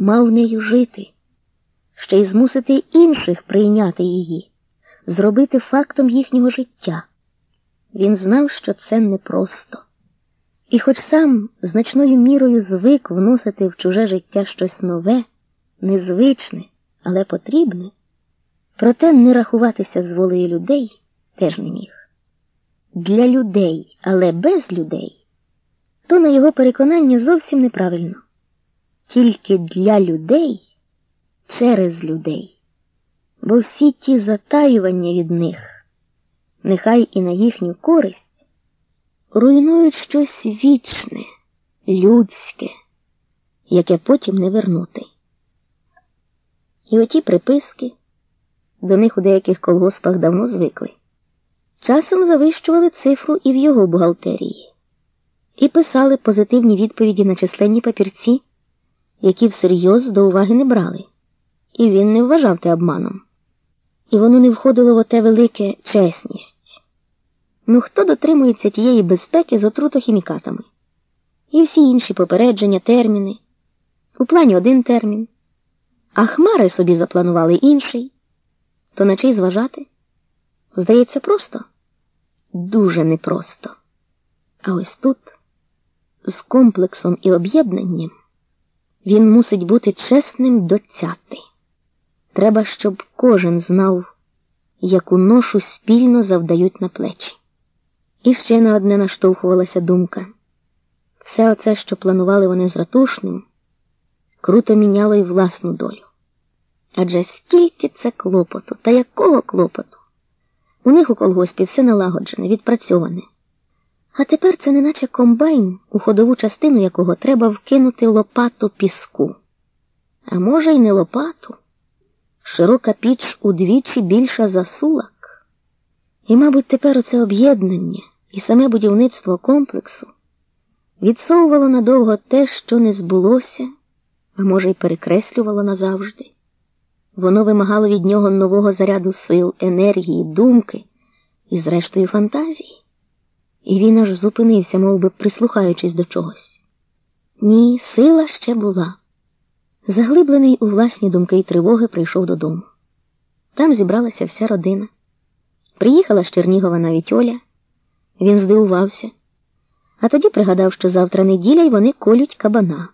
мав нею жити, ще й змусити інших прийняти її, зробити фактом їхнього життя. Він знав, що це непросто. І хоч сам значною мірою звик вносити в чуже життя щось нове, незвичне, але потрібне, проте не рахуватися з волею людей теж не міг. Для людей, але без людей, то на його переконання зовсім неправильно. Тільки для людей через людей, бо всі ті затаювання від них, нехай і на їхню користь, руйнують щось вічне, людське, яке потім не вернути. І оті приписки, до них у деяких колгоспах давно звикли, часом завищували цифру і в його бухгалтерії, і писали позитивні відповіді на численні папірці, які всерйоз до уваги не брали, і він не вважав те обманом. І воно не входило в оте велике чесність. Ну хто дотримується тієї безпеки з отрутохімікатами? І всі інші попередження, терміни. У плані один термін, а хмари собі запланували інший. То на чий зважати? Здається, просто? Дуже непросто. А ось тут, з комплексом і об'єднанням, він мусить бути чесним до цяти. Треба, щоб кожен знав, яку ношу спільно завдають на плечі. І ще на одне наштовхувалася думка. Все оце, що планували вони з ратушним, круто міняло й власну долю. Адже скільки це клопоту, та якого клопоту? У них у колгоспі все налагоджене, відпрацьоване. А тепер це неначе комбайн, у ходову частину якого треба вкинути лопату піску. А може, й не лопату. Широка піч удвічі більша за сулак. І, мабуть, тепер оце об'єднання і саме будівництво комплексу відсовувало надовго те, що не збулося, а може, й перекреслювало назавжди. Воно вимагало від нього нового заряду сил, енергії, думки і, зрештою, фантазії. І він аж зупинився, мов би, прислухаючись до чогось. Ні, сила ще була. Заглиблений у власні думки й тривоги, прийшов додому. Там зібралася вся родина. Приїхала з Чернігова навіть Оля. Він здивувався, а тоді пригадав, що завтра неділя й вони колють кабана.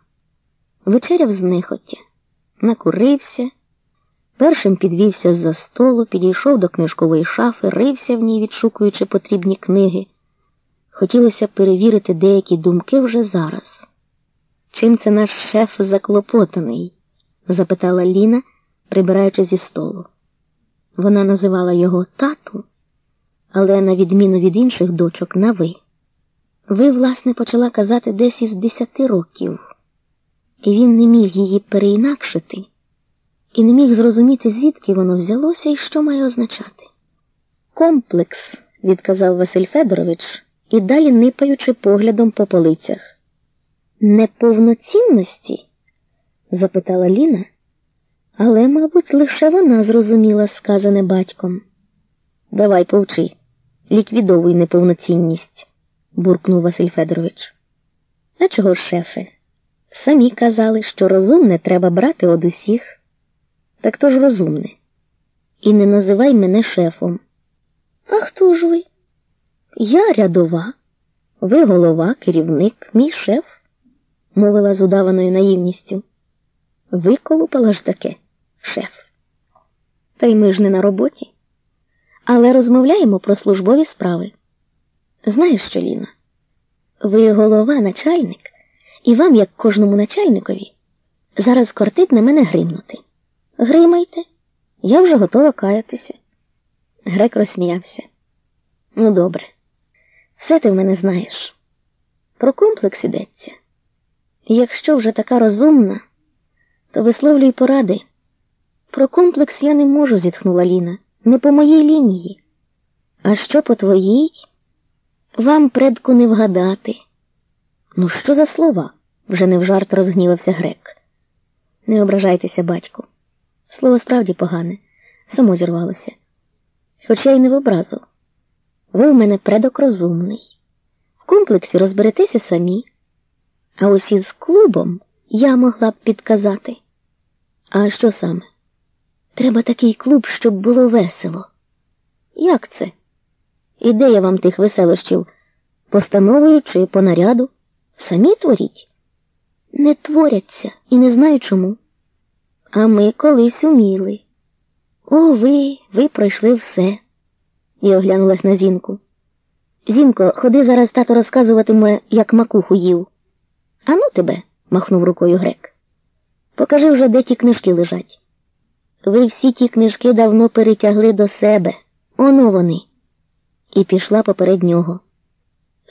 Вечеряв знехотя, накурився. Першим підвівся з-за столу, підійшов до книжкової шафи, рився в ній, відшукуючи потрібні книги. Хотілося перевірити деякі думки вже зараз. Чим це наш шеф заклопотаний? запитала Ліна, прибираючи зі столу. Вона називала його тату, але, на відміну від інших дочок, на ви. Ви, власне, почала казати десь із десяти років, і він не міг її переінакшити і не міг зрозуміти, звідки воно взялося і що має означати. Комплекс, відказав Василь Федорович, і далі нипаючи поглядом по полицях. Неповноцінності? запитала Ліна, але, мабуть, лише вона зрозуміла сказане батьком. Давай повчи, ліквідовуй неповноцінність, буркнув Василь Федорович. А чого ж, шефе? Самі казали, що розумне треба брати од усіх. Так то ж розумне. І не називай мене шефом. А хто ж ви? Я рядова, ви голова, керівник, мій шеф, мовила з удаваною наївністю. Виколупала ж таке, шеф. Та й ми ж не на роботі. Але розмовляємо про службові справи. Знаєш що, Ліна? Ви голова, начальник, і вам, як кожному начальникові, зараз кортить на мене гримнути. Гримайте, я вже готова каятися. Грек розсміявся. Ну, добре, все ти в мене знаєш. Про комплекс ідеться. Якщо вже така розумна, то висловлюй поради. Про комплекс я не можу, зітхнула Ліна. Не по моїй лінії. А що по твоїй? Вам, предку, не вгадати. Ну, що за слова? вже не в жарт розгнівався грек. Не ображайтеся, батьку. Слово справді погане, само зірвалося. Хоча й не в образу. Ви в мене предок розумний. В комплексі розберетеся самі. А ось із клубом я могла б підказати. А що саме? Треба такий клуб, щоб було весело. Як це? Ідея вам тих веселощів постановою чи по наряду? Самі творіть? Не творяться і не знаю чому. А ми колись уміли. О, ви, ви пройшли все. І оглянулась на зінку. Зінко, ходи зараз тато розказуватиме, як макуху їв. А ну тебе, махнув рукою грек. Покажи вже, де ті книжки лежать. Ви всі ті книжки давно перетягли до себе. Оно вони. І пішла поперед нього.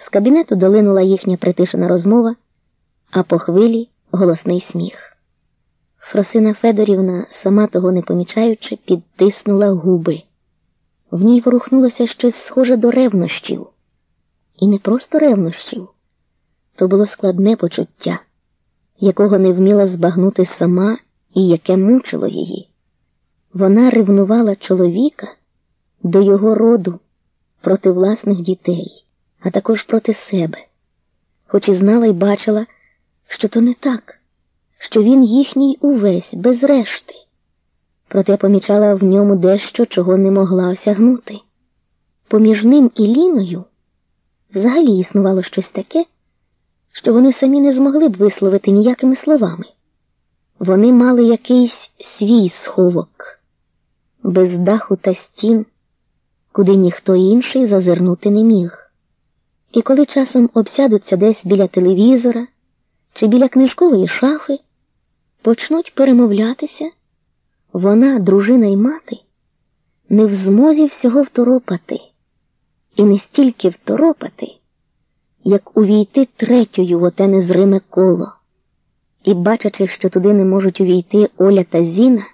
З кабінету долинула їхня притишена розмова, а по хвилі голосний сміх. Фросина Федорівна, сама того не помічаючи, підтиснула губи. В ній ворухнулося щось схоже до ревнощів. І не просто ревнощів. То було складне почуття, якого не вміла збагнути сама і яке мучило її. Вона ревнувала чоловіка до його роду проти власних дітей, а також проти себе, хоч і знала й бачила, що то не так, що він їхній увесь, без решти. Проте помічала в ньому дещо, чого не могла осягнути. Поміж ним і Ліною взагалі існувало щось таке, що вони самі не змогли б висловити ніякими словами. Вони мали якийсь свій сховок, без даху та стін, куди ніхто інший зазирнути не міг. І коли часом обсядуться десь біля телевізора чи біля книжкової шафи, почнуть перемовлятися, вона, дружина й мати, не в змозі всього второпати, і не стільки второпати, як увійти третьою в оте незриме коло, і, бачачи, що туди не можуть увійти Оля та Зіна,